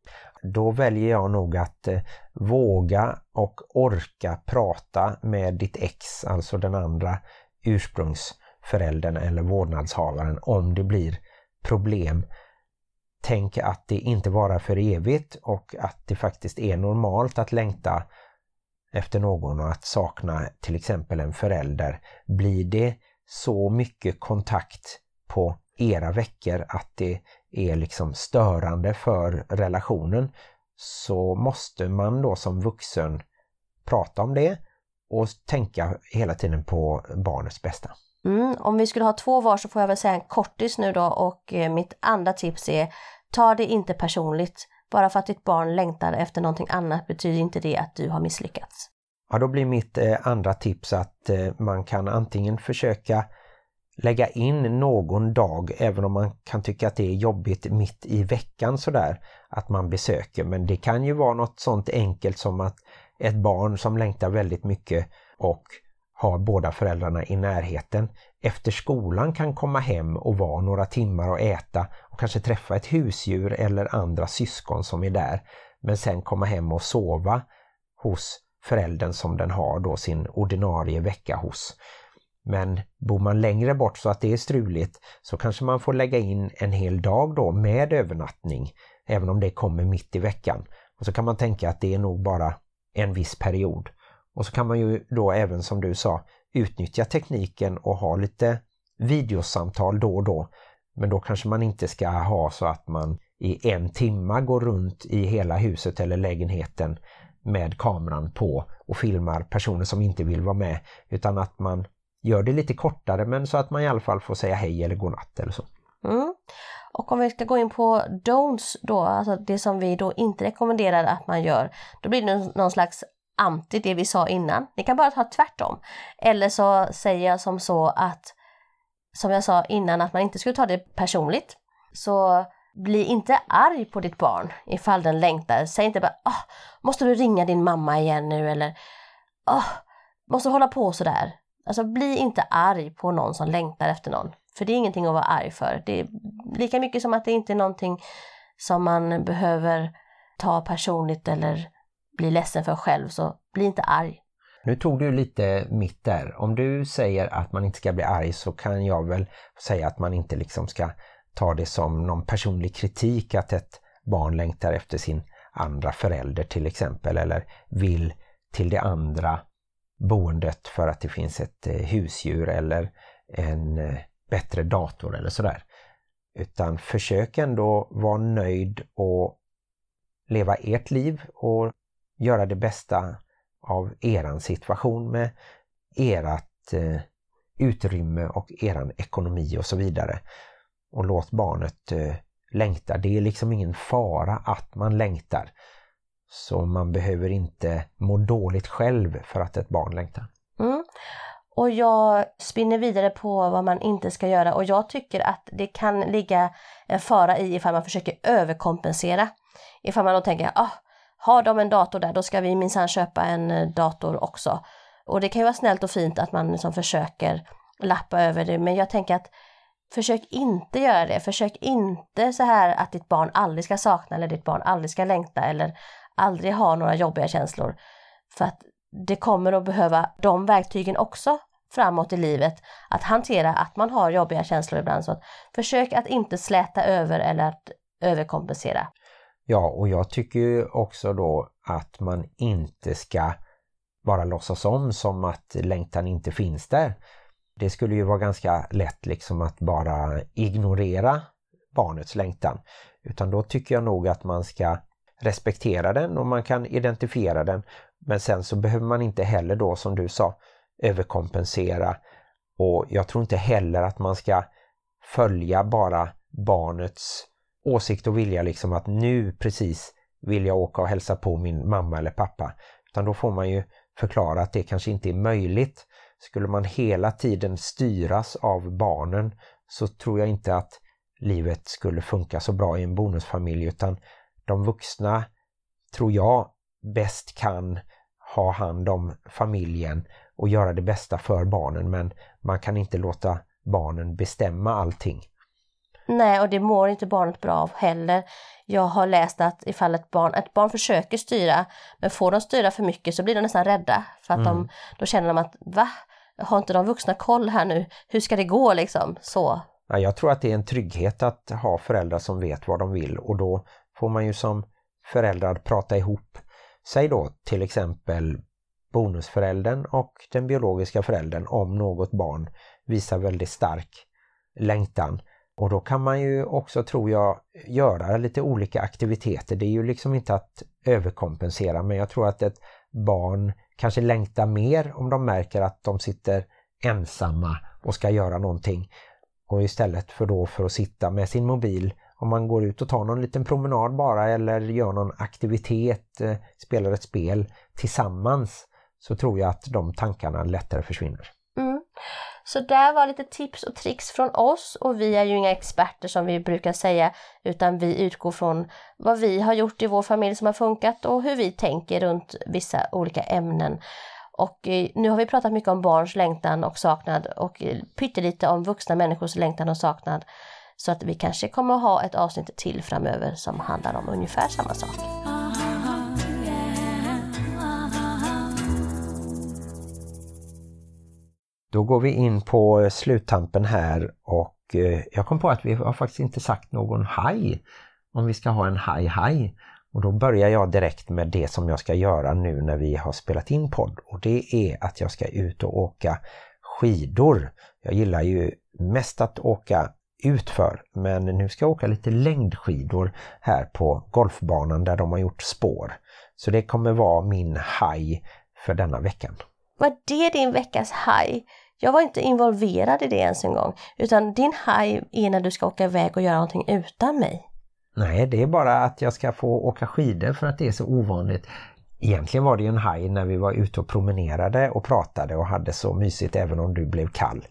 Då väljer jag nog att eh, våga och orka prata med ditt ex, alltså den andra ursprungsföräldern eller vårdnadshavaren om det blir problem. Tänk att det inte varar för evigt och att det faktiskt är normalt att längta efter någon och att sakna till exempel en förälder. Blir det så mycket kontakt på era veckor att det är liksom störande för relationen så måste man då som vuxen prata om det och tänka hela tiden på barnets bästa. Mm, om vi skulle ha två var så får jag väl säga en kortis nu då och eh, mitt andra tips är ta det inte personligt. Bara för att ditt barn längtar efter någonting annat betyder inte det att du har misslyckats. Ja, då blir mitt eh, andra tips att eh, man kan antingen försöka lägga in någon dag, även om man kan tycka att det är jobbigt mitt i veckan sådär, att man besöker. Men det kan ju vara något sånt enkelt som att ett barn som längtar väldigt mycket och har båda föräldrarna i närheten efter skolan kan komma hem och vara några timmar och äta och kanske träffa ett husdjur eller andra syskon som är där. Men sen komma hem och sova hos föräldern som den har då sin ordinarie vecka hos. Men bor man längre bort så att det är struligt så kanske man får lägga in en hel dag då med övernattning även om det kommer mitt i veckan. Och så kan man tänka att det är nog bara en viss period. Och så kan man ju då även som du sa utnyttja tekniken och ha lite videosamtal då och då. Men då kanske man inte ska ha så att man i en timma går runt i hela huset eller lägenheten med kameran på och filmar personer som inte vill vara med utan att man gör det lite kortare men så att man i alla fall får säga hej eller godnatt eller så. Mm. Och om vi ska gå in på don'ts då, alltså det som vi då inte rekommenderar att man gör, då blir det någon slags anti det vi sa innan. Ni kan bara ta tvärtom. Eller så säger jag som så att, som jag sa innan, att man inte skulle ta det personligt. Så bli inte arg på ditt barn ifall den längtar. Säg inte bara oh, måste du ringa din mamma igen nu eller oh, måste hålla på sådär. Alltså bli inte arg på någon som längtar efter någon. För det är ingenting att vara arg för. Det är lika mycket som att det inte är någonting som man behöver ta personligt eller bli ledsen för själv. Så bli inte arg. Nu tog du lite mitt där. Om du säger att man inte ska bli arg så kan jag väl säga att man inte liksom ska ta det som någon personlig kritik att ett barn längtar efter sin andra förälder till exempel eller vill till det andra boendet för att det finns ett eh, husdjur eller en eh, bättre dator eller sådär. Utan försök ändå vara nöjd och leva ert liv och göra det bästa av eran situation med ert eh, utrymme och eran ekonomi och så vidare. Och låt barnet eh, längta. Det är liksom ingen fara att man längtar. Så man behöver inte må dåligt själv för att ett barn längtar. Mm. Och jag spinner vidare på vad man inte ska göra och jag tycker att det kan ligga en fara i ifall man försöker överkompensera. Ifall man då tänker, ah, har de en dator där då ska vi minsann köpa en eh, dator också. Och det kan ju vara snällt och fint att man liksom försöker lappa över det men jag tänker att Försök inte göra det. Försök inte så här att ditt barn aldrig ska sakna eller ditt barn aldrig ska längta eller aldrig ha några jobbiga känslor. För att det kommer att behöva de verktygen också framåt i livet att hantera att man har jobbiga känslor ibland. Så att försök att inte släta över eller att överkompensera. Ja, och jag tycker också då att man inte ska bara låtsas om som att längtan inte finns där. Det skulle ju vara ganska lätt liksom att bara ignorera barnets längtan. Utan då tycker jag nog att man ska respektera den och man kan identifiera den. Men sen så behöver man inte heller då som du sa överkompensera och jag tror inte heller att man ska följa bara barnets åsikt och vilja liksom att nu precis vill jag åka och hälsa på min mamma eller pappa. Utan då får man ju förklara att det kanske inte är möjligt. Skulle man hela tiden styras av barnen så tror jag inte att livet skulle funka så bra i en bonusfamilj utan de vuxna, tror jag, bäst kan ha hand om familjen och göra det bästa för barnen men man kan inte låta barnen bestämma allting. Nej, och det mår inte barnet bra av heller. Jag har läst att ifall ett barn, ett barn försöker styra, men får de styra för mycket så blir de nästan rädda. För att Mm. de, då känner de att va? Har inte de vuxna koll här nu? Hur ska det gå liksom? Så. Ja, jag tror att det är en trygghet att ha föräldrar som vet vad de vill och då får man ju som föräldrar prata ihop sig då till exempel bonusföräldern och den biologiska föräldern om något barn visar väldigt stark längtan. Och då kan man ju också, tror jag, göra lite olika aktiviteter. Det är ju liksom inte att överkompensera men jag tror att ett barn kanske längtar mer om de märker att de sitter ensamma och ska göra någonting. Och istället för då för att sitta med sin mobil, om man går ut och tar någon liten promenad bara eller gör någon aktivitet, eh, spelar ett spel tillsammans så tror jag att de tankarna lättare försvinner. Mm. Så där var lite tips och tricks från oss och vi är ju inga experter som vi brukar säga utan vi utgår från vad vi har gjort i vår familj som har funkat och hur vi tänker runt vissa olika ämnen. Och eh, nu har vi pratat mycket om barns längtan och saknad och eh, pyttelite om vuxna människors längtan och saknad. Så att vi kanske kommer att ha ett avsnitt till framöver som handlar om ungefär samma sak. Då går vi in på eh, sluttampen här och eh, jag kom på att vi har faktiskt inte sagt någon haj om vi ska ha en haj-haj. Och då börjar jag direkt med det som jag ska göra nu när vi har spelat in podd och det är att jag ska ut och åka skidor. Jag gillar ju mest att åka utför men nu ska jag åka lite längdskidor här på golfbanan där de har gjort spår. Så det kommer vara min haj för denna veckan. Var det din veckas haj? Jag var inte involverad i det ens en gång. Utan din haj är när du ska åka iväg och göra någonting utan mig. Nej, det är bara att jag ska få åka skidor för att det är så ovanligt. Egentligen var det ju en haj när vi var ute och promenerade och pratade och hade så mysigt även om du blev kall.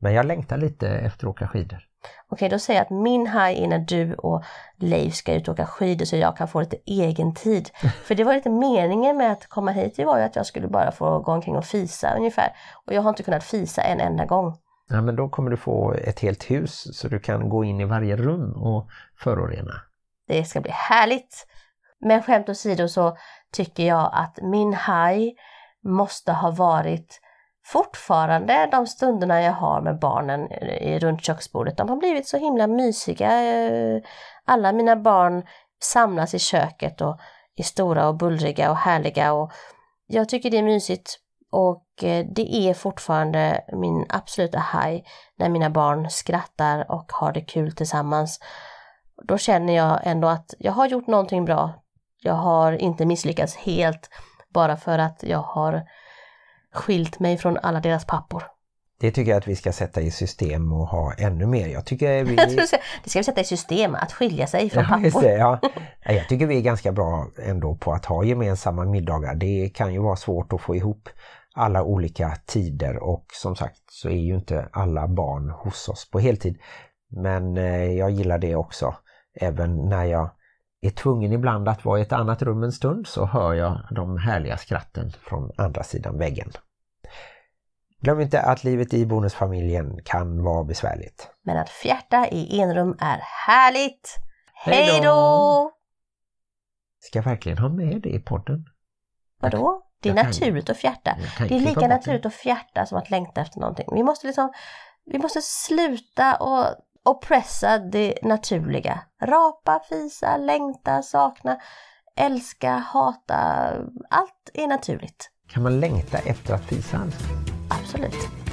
Men jag längtar lite efter att åka skidor. Okej, då säger jag att min haj är när du och Leif ska ut och åka skidor så jag kan få lite egen tid. (laughs) För det var lite meningen med att komma hit, det var ju att jag skulle bara få gå omkring och fisa ungefär. Och jag har inte kunnat fisa en enda gång. Ja, men då kommer du få ett helt hus så du kan gå in i varje rum och förorena. Det ska bli härligt! Men skämt åsido så tycker jag att min haj måste ha varit fortfarande de stunderna jag har med barnen runt köksbordet. De har blivit så himla mysiga. Eh, alla mina barn samlas i köket och är stora och bullriga och härliga och jag tycker det är mysigt och eh, det är fortfarande min absoluta haj när mina barn skrattar och har det kul tillsammans. Då känner jag ändå att jag har gjort någonting bra. Jag har inte misslyckats helt bara för att jag har skilt mig från alla deras pappor. Det tycker jag att vi ska sätta i system och ha ännu mer. Jag tycker (laughs) vi... Jag det ska- vi sätta i system, att skilja sig från pappor. ja. Ja, Jag tycker vi är ganska bra ändå på att ha gemensamma middagar. Det kan ju vara svårt att få ihop alla olika tider och som sagt så är ju inte alla barn hos oss på heltid. Men eh, jag gillar det också. Även när jag är tvungen ibland att vara i ett annat rum en stund så hör jag de härliga skratten från andra sidan väggen. Glöm inte att livet i bonusfamiljen kan vara besvärligt. Men att fjärta i enrum är härligt! Hej då! Ska jag verkligen ha med det i podden? Vadå? Det är Jag kan- naturligt att fjärta. Det är lika det. naturligt att fjärta som att längta efter någonting. Vi måste liksom, vi måste sluta och oppressa det naturliga. Rapa, fisa, längta, sakna, älska, hata. Allt är naturligt. Kan man längta efter att fisa alltså? Absolut.